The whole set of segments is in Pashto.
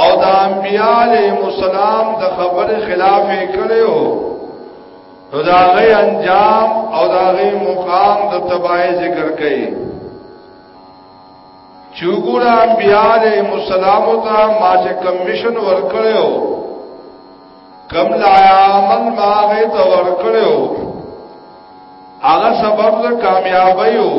او د انبیاء علیهم السلام د خبر خلاف کړو نو دا غي انجام او دا غي مقام د تبعی ذکر کړي چوغور انبیاء علیهم السلام ته ما چې کمشن ورکړو کم لا عمل ما غي ته ورکړو هغه سبب د کامیابی وو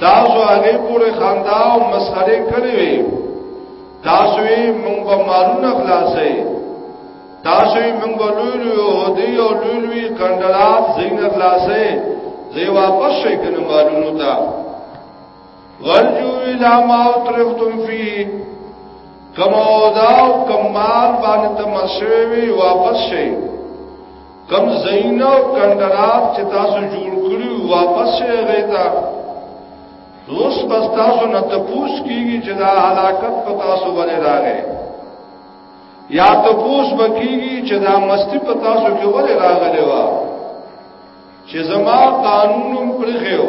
تاسو هغه پورې خندا او مسخره کړې وي تاسو یې موږ په مالونه خلاصې تاسو یې موږ په لوی لوی او دی او لوی لوی کندرات زین خلاصې زی واپس شي کنه مالونو ته ورجو الی ما ترفتم فی کما او دا کمال باندې تمشوي واپس شي کم زین او کندرات چې تاسو جوړ کړی واپس شئ غیتا روس بس تاسو نه تپوس کیږي چې دا حلاکت په تاسو باندې راغی یا تپوس بکیږي چې دا مستی په تاسو کې ولې راغلی و چې زما قانونم پرخیو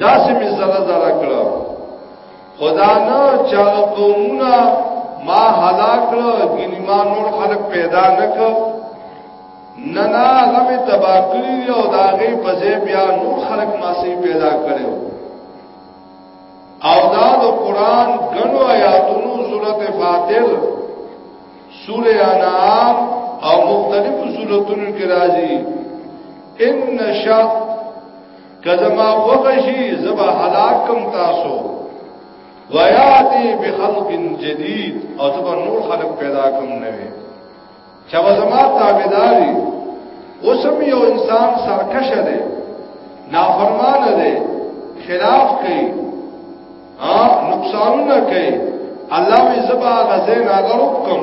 دا سه می زره زره کړو خدا نه چا قومونه ما هلاک کړو ګینه ما نور خلق پیدا نکړو نه نه غم تبا کړی او دا غي پځې بیا نور خلق ما سي پیدا کړو او دا د قران غنو آیاتونو سورته فاتر سوره انعام او مختلفو سوراتونو کې راځي ان شاء که زما خوښه شي زه به هلاک کم تاسو ویاتی بخلق جدید او زه به نور خلق پیدا کم نه وي چې به زما تابعداري اوس هم یو انسان سرکش دی نافرمان دی خلاف کوي ها نقصانونه کوي الله یې زبا غزه ناګرو کوم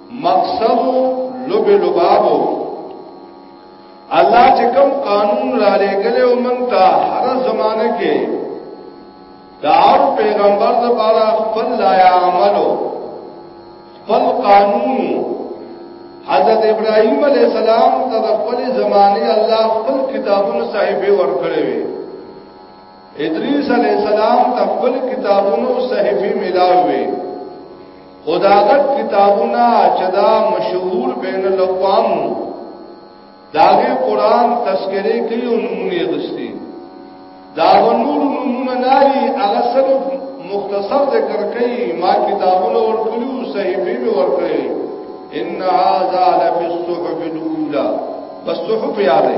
مقصد لوب لبابو الله چې کوم قانون را لګلې او مونږ ته هر زمانه کې دا پیغمبر د پاره خپل لا عملو خپل قانون حضرت ابراهيم عليه السلام ته خپل زمانه الله خپل کتابونو صاحب ورکړي وي ادریس علی السلام خپل کتابونو صحیفه ملاوي خداغت کتابونه چې دا مشهور بین الاقوام داغه قران تذکرې کوي او نمونه غستی دا نور نمونه ناري هغه صرف مختصر ذکر کوي ما کتابونه ورکړو صحیفه به ورکړي ان هاذا لفی الصحف الاولى بس صحف یادې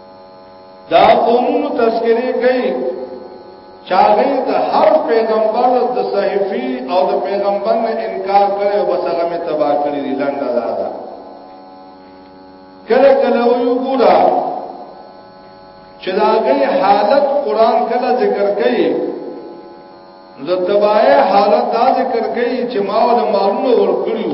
دا قومونو تذکرې کوي چاغې د هر پیغمبر د صحیفي او د پیغمبر نه انکار کړي او بس هغه می تباہ کړی دی لنډه دا ده کله کله یو ګورا چې دا غي حالت قران کله ذکر کوي د تباہه حالت دا ذکر کوي چې ما ول مالونه ورکړیو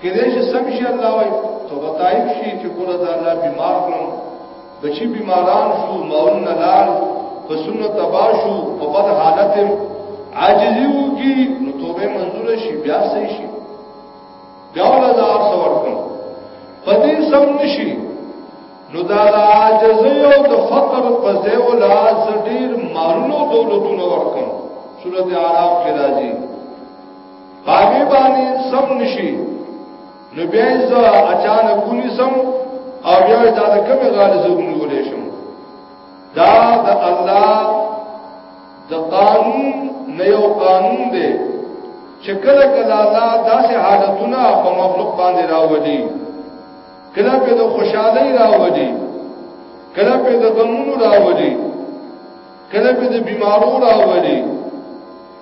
کې دې چې سم شي الله وای ته وتایم شي چې ګوره دا الله بیمار کړم بچی بیماران شو مول نه لال پسونه تبا شو په بد حالت عاجزی وږي نو توبه منزور شي بیا سي شي بیا ولا دا ارس ورکم پدې سم نشي نو دا عاجزی او د فقر په ځای ولا زډیر مالونو دولتونو ورکم سورته اعراف کې راځي باغی باندې سم نشي نو بیا زه اچانک کونی سم او بیا دا د کومې غالي زه ونیولې شم دا د الله د قانون نه یو قانون دی چې کله کله الله داسې حالتونه په مخلوق باندې راوړي کله په د خوشحالي راوړي کله په د غمونو راوړي کله په د بیمارو راوړي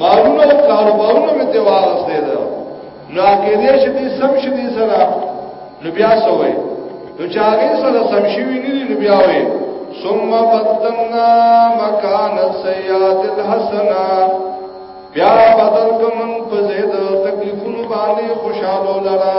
مالونه او کاروبارونه مې ته واغستې ده نو کې دې چې دې سم شې دې سره نو بیا سوې نو چې هغه سره سم شي ویني نو بیا وې ثم بدلنا مکان السيئات الحسنه بیا بدل کوم په زید تکلیفونو باندې خوشاله لرا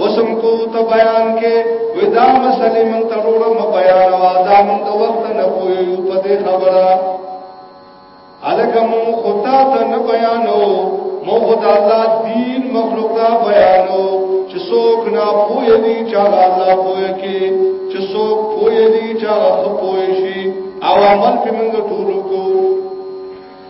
اوسم کو ته بیان کې ودا مسلې من ته وروړه م بیان وا دا من د وخت نه کوی په دې خبره الکه مو خدا ته نه بیانو مو خدا الله دین مخلوق ته بیانو چې څوک نه پوهې دي چې الله پوهې کې چې څوک پوهې دي چې هغه پوهې شي او عمل په موږ ټول کو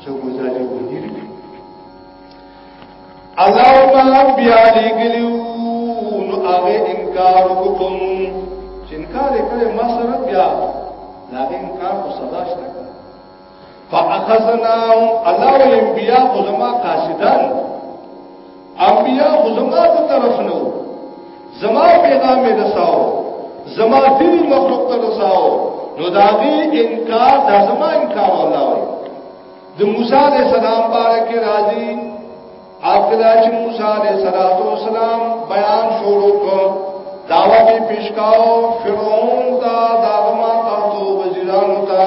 چې ګزارې وکړي الله تعالی بیا لګلو نو هغه انکار وکوم چې انکار یې کړی ما سره بیا دا انکار خو سزا شته فاخذناهم الله وی انبیاء خو زما قاصدان انبیاء خو زما ته طرف نو زما پیغام یې رساو زما دین مخلوق ته رساو نو دا دې انکار دا زما انکار الله وي د موسی عليه السلام بارک راضي اکلا چې موسی عليه السلام بیان شروع کړ داوا به پیشکاو فرعون دا دغه ما تاسو وزیرانو ته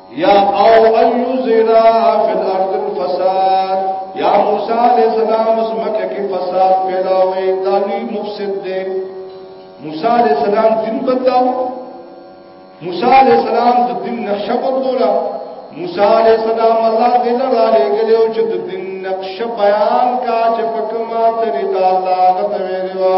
یا او ایوزرا فی الارض الفساد یا موسی علیہ السلام اس مکه کې فساد پیدا وې دالی مفسد دے موسی علیہ السلام دین بدلاو موسی علیہ السلام د دین نقشه بدلولا موسی علیہ السلام الله دې نه را لګلې او چې د دین نقشه بیان کا چې په کومه طریقه الله غته ویلو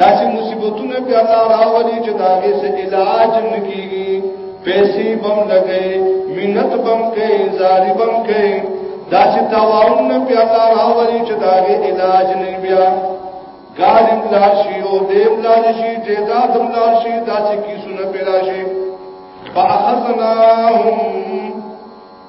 داسې مصیبتونه په الله راولي چې دا غي څه علاج نکېږي پیسې بم لګي مینت بم کوي زاری بم کوي داسې تاوانونه په الله راولي چې دا غي علاج نه بیا ګالم لار شي او دیم لار شي جیداد لار شي داسې کیسونه پیدا شي فاخذناهم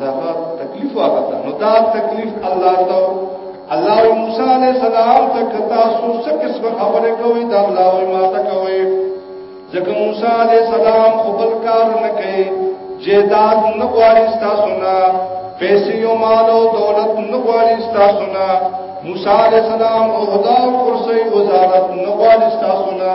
دا تکلیف واغته نو دا تکلیف الله ته الله موسی علیہ السلام ته کتا سو څه قسم خبره کوي دا الله ما ته کوي ځکه موسی علیہ السلام خپل کار نه کوي جیداد نه غواړي تاسو نه پیسې او مال او دولت نه غواړي تاسو نه موسی علیہ السلام او خدا او کرسی وزارت نه غواړي تاسو نه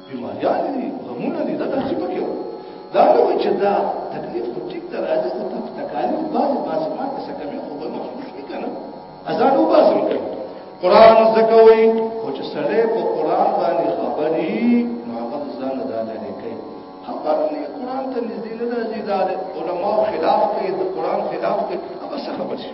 بیماریان دي غمونه دي دا څه پکې دا نو چې دا تکلیف خو ټیک ته راځي خو په تکالیف باندې باسي پاتې څه کوي خو به محسوس نه کنه ازان او باسي کوي قران زکوي خو چې سره په قران باندې خبري نو هغه ځان دا نه کوي خبر نه قران ته نږدې نه راځي دا علماء خلاف کوي د قران خلاف کوي هغه څه خبر شي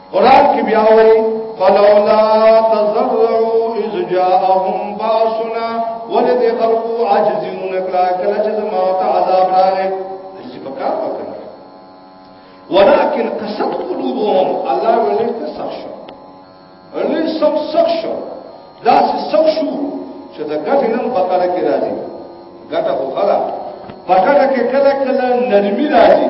قران کې بیا وایي فلولا تزرعوا اذ جاءهم باسنا ولد خلقوا عاجزون کلا کلا چې ما ته عذاب راغی چې پکار وکړ ولكن قصد قلوبهم الله ولې قصد شو ولې سب سخ شو دا سخ شو چې دا ګټه نن بقره کې راځي ګټه خو خلا بقره کې کله کله نرمي راځي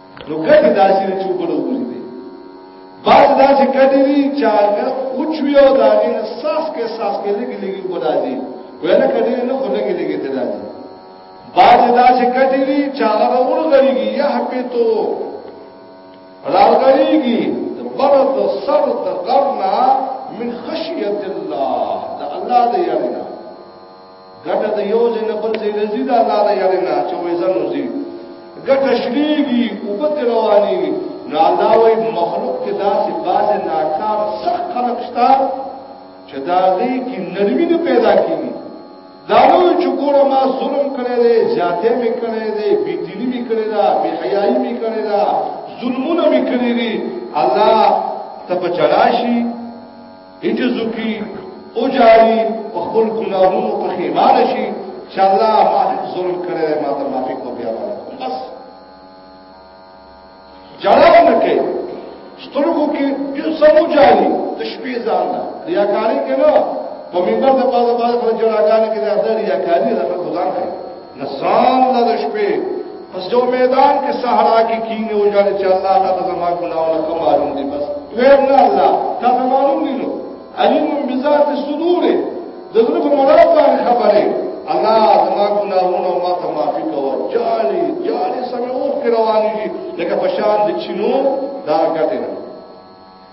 نو کدی داسې نه چوبه نه وګوري دی باز داسې کدی دی چې هغه اوچوي او دا غي احساس کې احساس کې لګي لګي ولاځي ویل کدی نه خو لګي لګي ته راځي باز داسې کدی دی چې هغه ورغړيږي یا په تو راغړيږي د برد سر د قرنا من خشیت الله دا الله دې یاري ګټه د یو ځای نه بل ځای نه ځي د الله د یاري نه چې وې ځنو ځي ګټه شریږي او په رواني نه الله وې مخلوق کې داسې باز ناکار سخت خلق شته چې دا دې کې نرمي نه پیدا کیږي دا نو چې ګوره ما ظلم کړی دی زیاتې مې کړی دی بی دیني مې کړی دا بی حیايي مې کړی دا ظلمونه مې کړی دي الله ته بچړاشي حجزو کی او جاری په خپل ګناهونو په خیمال شي چې الله ما ظلم کړی ما ته معافي کو بیا بس جړاو نه کوي سترګو کې یو سمو جاری د شپې ځان نه ریاکاری کوي په منبر د پازه باندې خلک جړاګانې کې د اثر ریاکاری د خلکو ځان کوي نسان لا د شپې پس جو میدان کې صحرا کې کینه او جان چې الله تعالی زما ګناونه کوم معلوم دي بس ویم نه الله تا معلوم دي نو علیم بذات الصدور د زړه په مراد باندې خبره الله زما ګناونه ما ته معافي کوه جالي جالي سمې اوخ رواني لکه پشان د چینو دا ګټه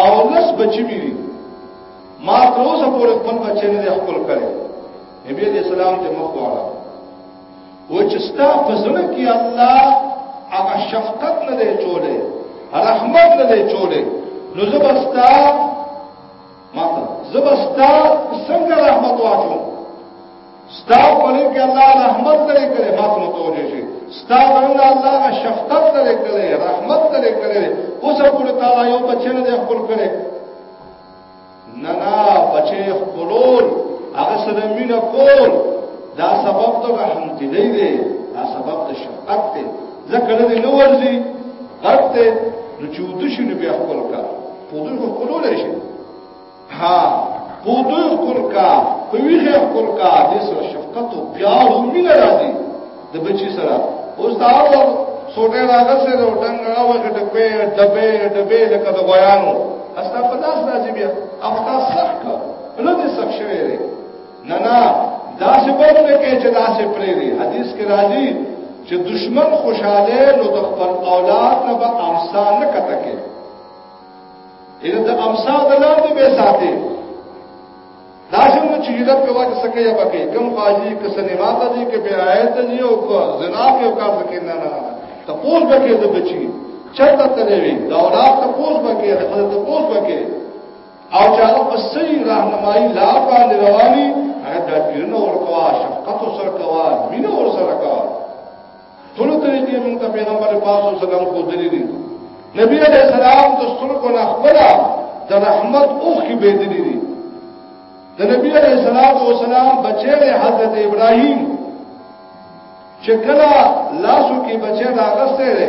او لس بچی مې دي ما تر اوسه پورې خپل بچی نه خپل کړي نبی علیہ السلام ته مخ واړه و چې ستا په زړه کې الله هغه شفقت نه دی چولې رحمت نه دی چولې نو زبستا ماته زبستا څنګه رحمت واچوم ستاو پرې کې الله رحمت لري کړي ما ته متوجه شي ستاو ورنه الله غ شفقت لري کړي رحمت لري کړي اوس په تعالی یو بچی نه خپل کړي نه نه بچی خپلول هغه سره مینه کول دا سبب ته رحم دی دی دا سبب ته شفقت دی ځکه نه نو ورځي غرب ته نو چې ودشي نو بیا خپل کار په دوی خپلول شي ها پودو کول کا په ویخه کول کا د سره شفقت او پیار او مینه راځي د بچی سره اوس دا ورو سوټه راغله سره ټنګ راوې ټپه ټپه ټپه لکه د غویانو استا په داس راځي بیا او تاسو سخت کا نو دې سخت شوی دی نه نه دا څه په دې کې چې دا څه پرې دی حدیث کې راځي چې دشمن خوشاله نو د خپل اولاد نه به امسا نه کته کې ان د امسا د لاندې به ساتي دا څنګه چې هیرت کوي چې سکه یا پکې کم قاضي ک سنیما ته دي ک به آیت دي او ک زنا کې او کار کې نه نه ته پوس بکې د بچي چرته تلې وي دا اولاد ته پوس بکې د خپل ته پوس بکې او چې هغه په صحیح راهنمایي لا باندې رواني هغه د پیرنو ورکوا شفقت سره کوا مینه ور سره کوا ټول طریقې موږ ته پیغمبر پاک صلی الله علیه وسلم خو دلی دي نبی علیہ السلام د سترګو نه خپل د رحمت اوخ کې بيدلی دي د نبی علیہ السلام او سلام بچی دی حضرت ابراهیم چې کله لاسو کې بچی راغسته دی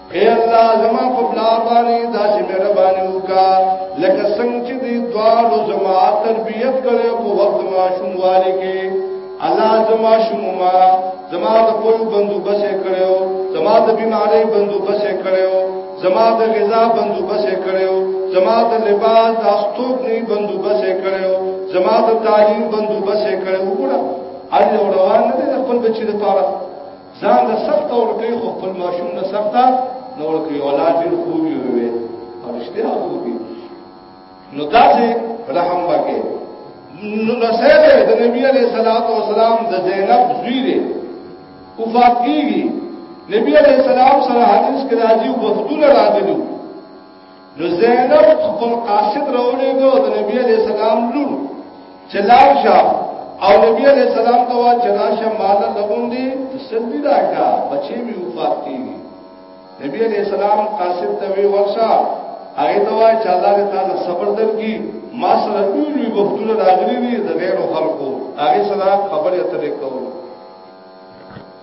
اے الله زما په بلا باندې داسې مهرباني وکا لکه څنګه چې دې دوالو زما تربيت کړې په وخت ما شوموالي کې الله زما شوما زما د خپل بندوبس کړو زما د بیماری بندوبس کړو زما د غذا بندوبس کړو زما د لباس د استوب نه بندوبس کړو زما د تعلیم بندوبس کړو وګړه اړ روان نه د خپل بچی لپاره ځان له سخت اور کوي خو خپل ماشوم نه سخت نه ور کوي اولاد یې خو وي وي او رښتیا خو وي نو تاسو رحم وکړئ نو رسېده د نبی عليه الصلاه والسلام د زینب زوی دی او فاطمی نبی عليه السلام سره حدیث کې راځي او وختونه راځي نو زینب خپل قاصد راولې کو د نبی علی السلام لور چلاو شاه او نبی علی السلام ته وا چراشه مال لګون دي تسلی راکا بچي می وفات کیږي نبی علی السلام قاصد ته وی ورشا هغه ته وا چې الله تعالی صبر درکې ما سره ټول وی وختونه راغلي دي د غیر خلکو هغه سره خبرې اترې کوو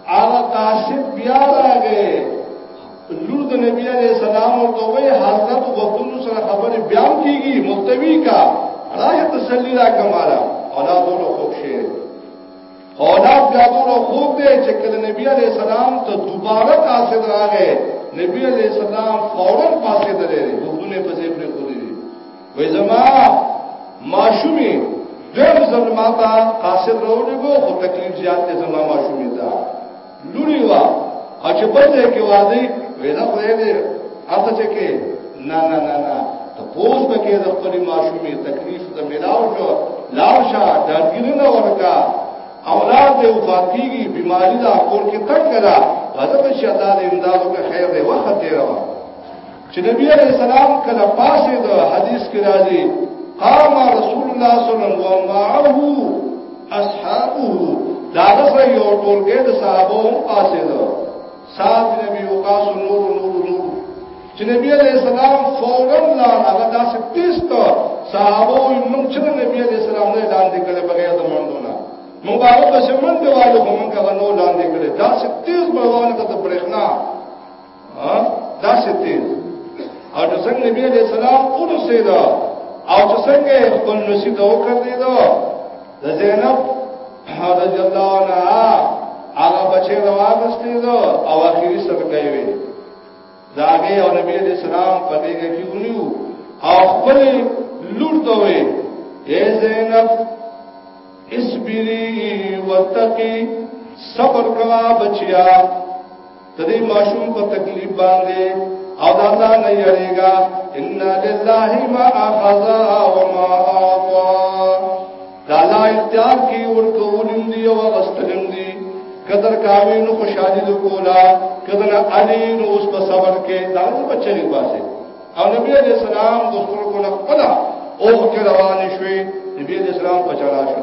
هغه کاشف بیا راغی لور د نبی علیہ السلام او ته وی حضرت غوتلو سره خبرې بیا کیږي ملتوی کا راځه تسلی را کماله اولاد له خوب شي اولاد بیا له خوب دی چې کله نبی علیہ السلام ته دوباره قاصد راغی نبی علیہ السلام فورا قاصد لري وګونه په ځای پر کولی وې زما ماشومي دیم زل ما تا قاصد روړي کو خو تکلیف زیات دې زما ماشومي دا لوري وا او چې په دې کې وادي وینا خو دې هغه چې کې نه نه نه نه ته پوس پکې د خپل ماشومي تکلیف ته ملاو شو لاو شا دګیر نه ورکا اولاد دې وفاتيږي بيماري دا کور کې تنگ کرا حضرت شهدا دې امدادو کې خیر دې وخت دې راو چې نبی عليه السلام کله پاسه د حدیث کې راځي قام رسول الله صلی الله علیه وسلم معه اصحابه دا غسر یو ټولګه د صحابه هم پاسه ده سات نبی وقاص نور نور نور چې نبی عليه السلام فورا لا هغه داسې پیست صحابه یې موږ چې نبی عليه السلام نه لاندې کړي بغیر د منډو نه موږ هغه په شمن دیوالو هم کړه نو لاندې کړي داسې تیز بړوانه ته برېښنا ها دا څه تیز او د څنګه نبی علیہ السلام اونو سي دا او چې څنګه خپل نسی دا وکړ دی دا د زینب رضی الله عنها هغه بچی دا واغستې دا او اخیری صدقه وی دا هغه او نبی علیہ السلام په دې کې ونیو او خپل لور ته وی اے زینب اسبری وتقی صبر کوا بچیا د دې ماشوم په تکلیف باندې او د الله نه یریګا ان لله ما اخذ و ما اعطى دا لا اختیار کی ورکول دی او غستلم دی قدر کاوی نو خوشالی د کولا قدر علی نو اوس په صبر کې دا نو بچی باسي او نبی علیہ السلام د خپل کو نه خپل او کې روان شوی نبی علیہ السلام په چلا شو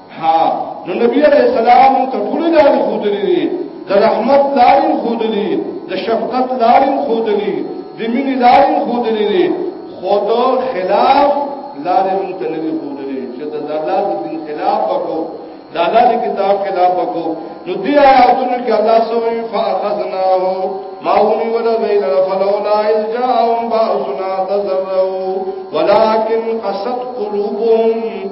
ها نو نبی علیہ السلام ته ټول لارې خودلې دي د رحمت لارې خودلې د شفقت لارې خودلې د مینې لارې خودلې دي خود خلاف لارې مونږ ته نه دي خودلې چې د الله د دین خلاف وکړو د الله د کتاب خلاف وکړو نو دی آیاتونو کې الله سوې فاخذناه ما ونی ولا غیر فلولا اذ جاءهم باسنا تذروا ولكن قست قلوبهم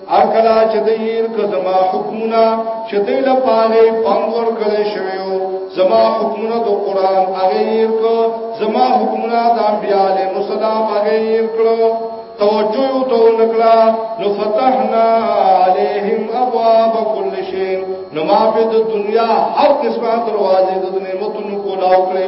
هر کله چې دیر کزما حکمونه چې دې له پاره پنګور کړی شویو زما حکمونه د قران اغیر کو زما حکمونه د انبیاء علیه السلام اغیر کړو توجه یو تو نکړه نو فتحنا علیهم ابواب کل شی نو ما په دنیا هر قسمه دروازې د نعمتونو کولاو کړې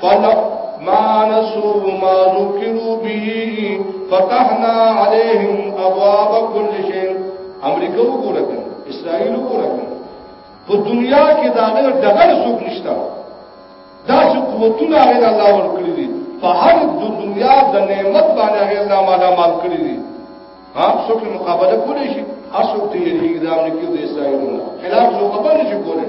فلو ما نسو ما ذکرو بی فتحنا علیهم ابواب کل شین امریکا کو رکن اسرائیل کو رکن په دنیا کې دا غیر دغه څوک نشته دا چې قوتونه غیر الله ورکړي دي په هر د دنیا د نعمت باندې غیر الله مالا مال کړی دي ها څوک مقابله کولی شي هر څوک ته یې د امریکا د اسرائیل خلاف څوک باندې کولی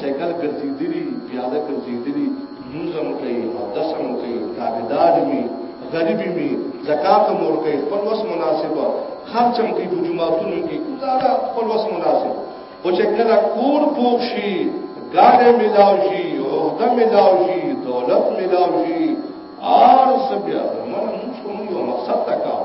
سیکل ګرځېدلي پیاده ګرځېدلي موزم کوي او دسم کوي تابعدار وي غریب وي زکات هم ورکوي خپل وس مناسبه خرچ هم کوي په جماعتونو کې ګزاره خپل وس مناسب او چې کله کور پوښ شي ګاډه ملاو شي عہده ملاو شي دولت ملاو شي آر سبیا زمانه موږ کوم یو مقصد تکاو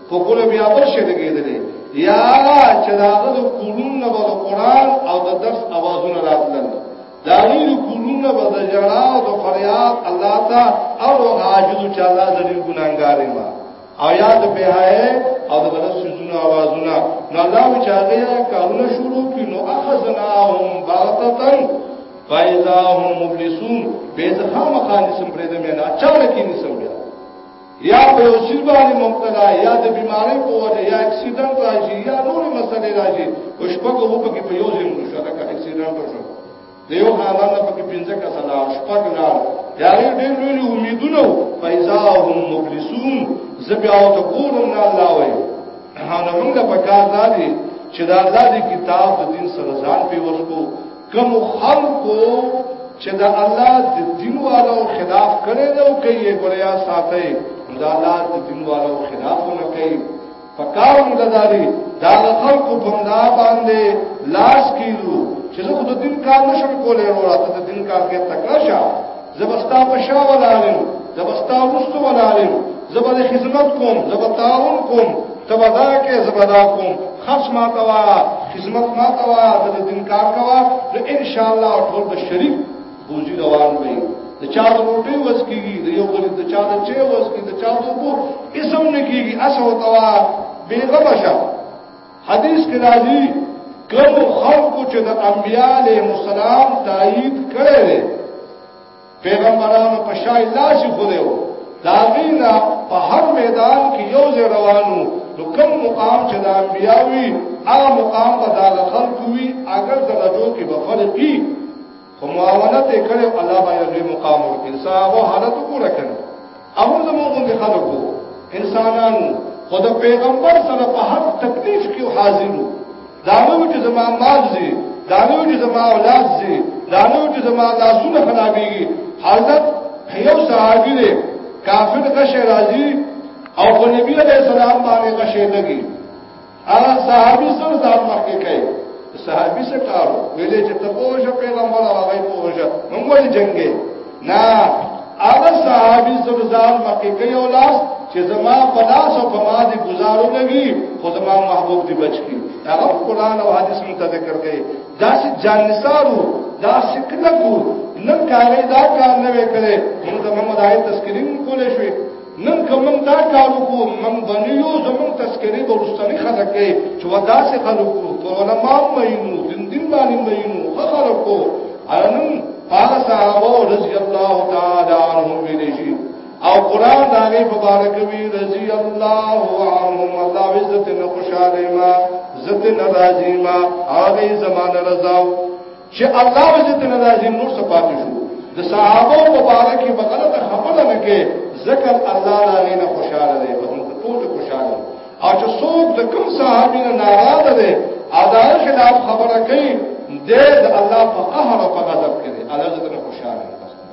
په کولو بیا مرشد کېدلې یا چې دا د کولون نه به قرآن او د درس اوازونه راتلل دا غیر کولون نه به د جړا او د فریاد الله تا او عاجز چې الله ذلیل ګناګار ما او یا د بهای او د بل سوزونه اوازونه نو الله چې هغه کارونه شروع کړي نو اخذناهم باغتتن فایذا هم مبلسون به ځخه مخانسم پرې دمه نه اچانک یې نسم یا په یو سیل باندې مبتلا یا د بیماری په وجه یا اکسیډنټ راځي یا نورې مسلې راځي او شپږو وو پکې په یو ځای مړ شو لکه اکسیډنټ وشو د یو خاندان نه پکې پنځه کسه لا شپږ لا د هغې ډېر لوی امیدونه وو فاذا هم مبلسون زه بیا ورته ګورم نه الله وایي نو موږ له پکار دا دي چې دا الله د کتاب د دین سره ځان پیوستو کوم خلکو چې د الله د دین والو خلاف کړي نو کوي ګوریا ساتي دا الله د دین والو خلاف نه کوي پکاو نه داداري دا خلکو په منا باندې لاس کیلو چې زه خود دین کار نشم کولای وروړه ته دین کار کې تکړه شه زبستا په شا ولالم زبستا وستو ولالم زبر خدمت کوم زبر تعاون کوم تبدا کې زبدا کوم خاص ما توا خدمت ما توا د دین کار کوا د ان شاء الله ټول د شریف بوزي روان وي د چا د روټي وس کیږي د یو بل د چا د چي وس کیږي د چا د وو اسم نه کیږي اسو توا بیغه بشه حدیث کې راځي کوم خلق چې د انبیاء علیه السلام تایید کړي پیغمبرانو په شای لاس خو دی وو دا غینا په هر میدان کې یو ځای روانو نو کوم مقام چې د انبیاء وي هغه مقام به د خلق وي اگر د رجو کې به فرق وي خو معاونت یې کړو الله باندې لوی مقام ورکړي صاحب حالت پورا کړو امر زموږ غوندې خلکو انسانانو خو د پیغمبر سره په هر تکلیف کې حاضرو دا نو چې زما مال زی دا نو چې زما اولاد زی دا نو چې زما لاسونه خرابېږي حضرت یو صحابي دی کافر غشه راځي او په نبی علیہ السلام باندې غشه لګي هغه صحابي سره ځان مخکې کوي صحابي څه کارو ویلې چې ته پوهه پیغمبر هغه پوهه موږ ولې جنگي نه هغه صحابي سره ځان مخکې کوي او لاس چې زما په لاس او په ما دي گزارو لګي خو زما محبوب دي بچ کی هغه قرآن او حدیث مون تذکر کوي دا چې جان نثارو دا سکنه کو نن کاري دا کار نه وکړي موږ د محمد آیت تذکرین کولې شوې نن که موږ دا کار وکړو موږ باندې یو زموږ تذکرې به ورستنې خزه کې چې ودا سه خلکو په علماء مینو دین دین باندې مینو خلکو انم قال صحابه رضی الله تعالی عنهم ویلې شي او قران دا غي مبارک وی رضی الله عنهم الله عزت نه خوشاله ما عزت نه راځي ما هغه زمانه رضاو چې الله عزت نه راځي نور څه پاتې شو د صحابه مبارک په غلطه خبره نه کې ذکر الله راغی نه خوشاله دی په ټول خوشاله او چې څوک د کوم صحابي نه ناراضه دی ادا خلاف خبره کوي د الله په قهر او په غضب کې دی الله عزت نه خوشاله